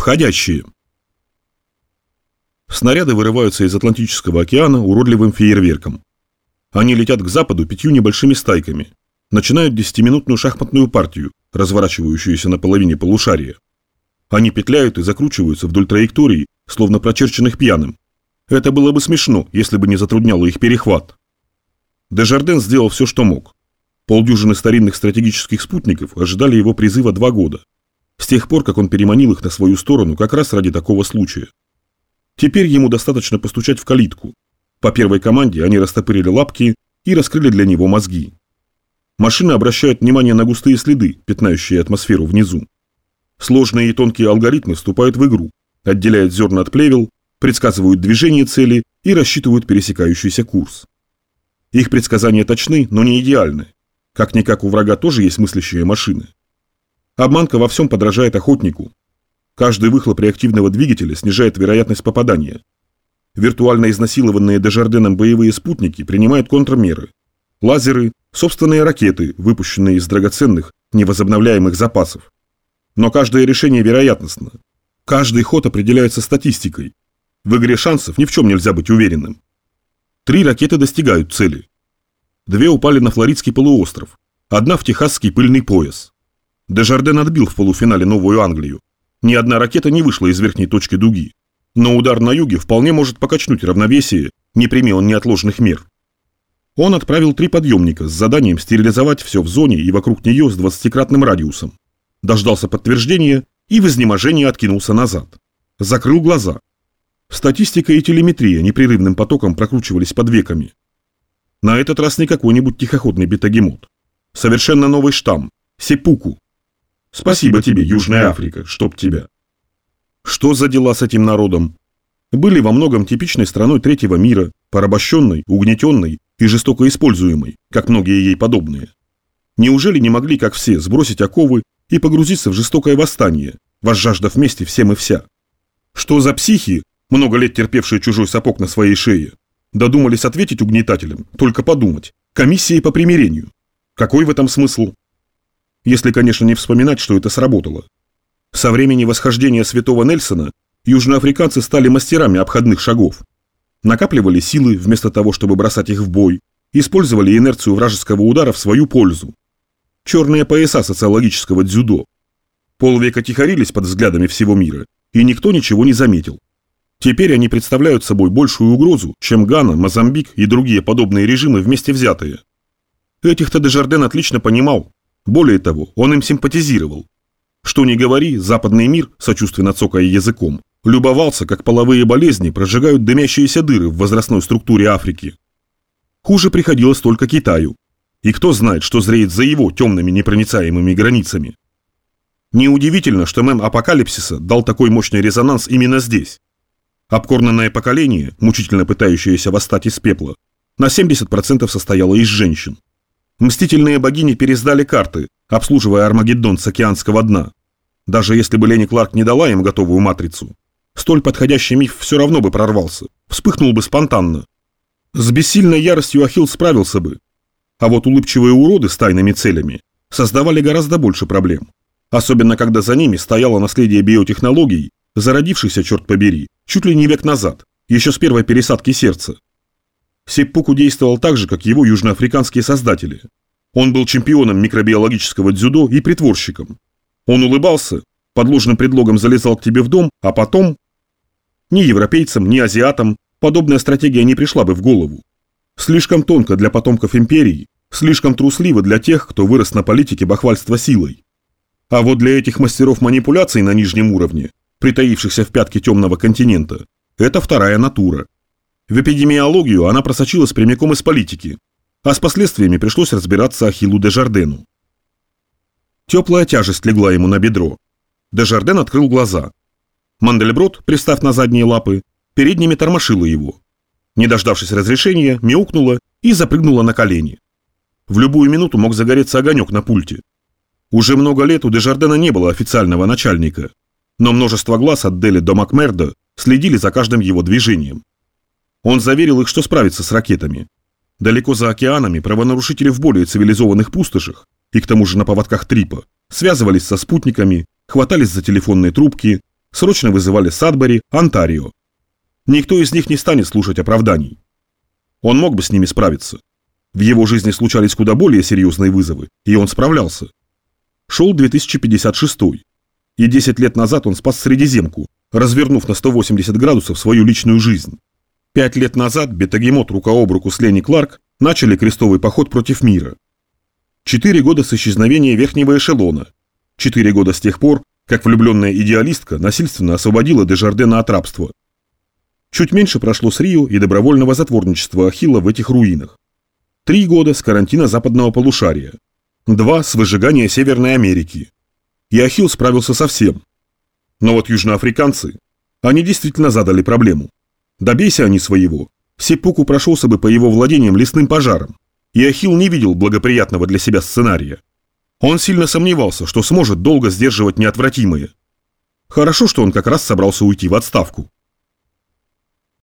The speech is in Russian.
Входящие. Снаряды вырываются из Атлантического океана уродливым фейерверком. Они летят к западу пятью небольшими стайками. Начинают десятиминутную шахматную партию, разворачивающуюся на половине полушария. Они петляют и закручиваются вдоль траекторий, словно прочерченных пьяным. Это было бы смешно, если бы не затрудняло их перехват. Дежарден сделал все, что мог. Полдюжины старинных стратегических спутников ожидали его призыва два года. С тех пор, как он переманил их на свою сторону как раз ради такого случая. Теперь ему достаточно постучать в калитку. По первой команде они растопырили лапки и раскрыли для него мозги. Машины обращают внимание на густые следы, пятнающие атмосферу внизу. Сложные и тонкие алгоритмы вступают в игру, отделяют зерна от плевел, предсказывают движение цели и рассчитывают пересекающийся курс. Их предсказания точны, но не идеальны. Как-никак у врага тоже есть мыслящие машины. Обманка во всем подражает охотнику. Каждый выхлоп реактивного двигателя снижает вероятность попадания. Виртуально изнасилованные Дежарденом боевые спутники принимают контрмеры. Лазеры, собственные ракеты, выпущенные из драгоценных, невозобновляемых запасов. Но каждое решение вероятностно. Каждый ход определяется статистикой. В игре шансов ни в чем нельзя быть уверенным. Три ракеты достигают цели. Две упали на Флоридский полуостров, одна в Техасский пыльный пояс. Дежарден отбил в полуфинале Новую Англию. Ни одна ракета не вышла из верхней точки дуги. Но удар на юге вполне может покачнуть равновесие, не прими он неотложных мер. Он отправил три подъемника с заданием стерилизовать все в зоне и вокруг нее с 20-кратным радиусом. Дождался подтверждения и в изнеможении откинулся назад. Закрыл глаза. Статистика и телеметрия непрерывным потоком прокручивались под веками. На этот раз не какой-нибудь тихоходный бетагемот. Совершенно новый штамм – Сепуку. Спасибо тебе, Южная Африка, чтоб тебя. Что за дела с этим народом? Были во многом типичной страной третьего мира, порабощенной, угнетенной и жестоко используемой, как многие ей подобные. Неужели не могли, как все, сбросить оковы и погрузиться в жестокое восстание, возжаждав вместе всем и вся? Что за психи, много лет терпевшие чужой сапог на своей шее, додумались ответить угнетателям, только подумать, комиссии по примирению? Какой в этом смысл? Если, конечно, не вспоминать, что это сработало. Со времени восхождения святого Нельсона южноафриканцы стали мастерами обходных шагов. Накапливали силы вместо того, чтобы бросать их в бой, использовали инерцию вражеского удара в свою пользу. Черные пояса социологического дзюдо. Полвека тихорились под взглядами всего мира, и никто ничего не заметил. Теперь они представляют собой большую угрозу, чем Гана, Мозамбик и другие подобные режимы вместе взятые. Этих-то Дежарден отлично понимал. Более того, он им симпатизировал. Что ни говори, западный мир, сочувственно цокая языком, любовался, как половые болезни прожигают дымящиеся дыры в возрастной структуре Африки. Хуже приходилось только Китаю. И кто знает, что зреет за его темными непроницаемыми границами. Неудивительно, что мем апокалипсиса дал такой мощный резонанс именно здесь. Обкорнанное поколение, мучительно пытающееся восстать из пепла, на 70% состояло из женщин. Мстительные богини пересдали карты, обслуживая Армагеддон с океанского дна. Даже если бы Лени Кларк не дала им готовую матрицу, столь подходящий миф все равно бы прорвался, вспыхнул бы спонтанно. С бессильной яростью Ахилл справился бы. А вот улыбчивые уроды с тайными целями создавали гораздо больше проблем. Особенно, когда за ними стояло наследие биотехнологий, зародившихся, черт побери, чуть ли не век назад, еще с первой пересадки сердца. Сеппуку действовал так же, как его южноафриканские создатели – он был чемпионом микробиологического дзюдо и притворщиком. Он улыбался, под ложным предлогом залезал к тебе в дом, а потом... Ни европейцам, ни азиатам подобная стратегия не пришла бы в голову. Слишком тонко для потомков империи, слишком трусливо для тех, кто вырос на политике бахвальства силой. А вот для этих мастеров манипуляций на нижнем уровне, притаившихся в пятке темного континента, это вторая натура. В эпидемиологию она просочилась прямиком из политики, а с последствиями пришлось разбираться Ахиллу де Жардену. Теплая тяжесть легла ему на бедро. Де Жарден открыл глаза. Мандельброд, пристав на задние лапы, передними тормошила его. Не дождавшись разрешения, мяукнула и запрыгнула на колени. В любую минуту мог загореться огонек на пульте. Уже много лет у Дежардена не было официального начальника, но множество глаз от Дели до Макмерда следили за каждым его движением. Он заверил их, что справится с ракетами. Далеко за океанами правонарушители в более цивилизованных пустошах, и к тому же на поводках трипа, связывались со спутниками, хватались за телефонные трубки, срочно вызывали Садбери, Онтарио. Никто из них не станет слушать оправданий. Он мог бы с ними справиться. В его жизни случались куда более серьезные вызовы, и он справлялся. Шел 2056 и 10 лет назад он спас Средиземку, развернув на 180 градусов свою личную жизнь. Пять лет назад Бетагемот рука об руку с Ленни Кларк начали крестовый поход против мира. Четыре года с исчезновения верхнего эшелона. Четыре года с тех пор, как влюбленная идеалистка насильственно освободила Дежардена от рабства. Чуть меньше прошло с Рио и добровольного затворничества Ахилла в этих руинах. Три года с карантина западного полушария. Два с выжигания Северной Америки. И Ахилл справился со всем. Но вот южноафриканцы, они действительно задали проблему. Добейся они своего, Сепуку прошелся бы по его владениям лесным пожаром. И Ахилл не видел благоприятного для себя сценария. Он сильно сомневался, что сможет долго сдерживать неотвратимое. Хорошо, что он как раз собрался уйти в отставку.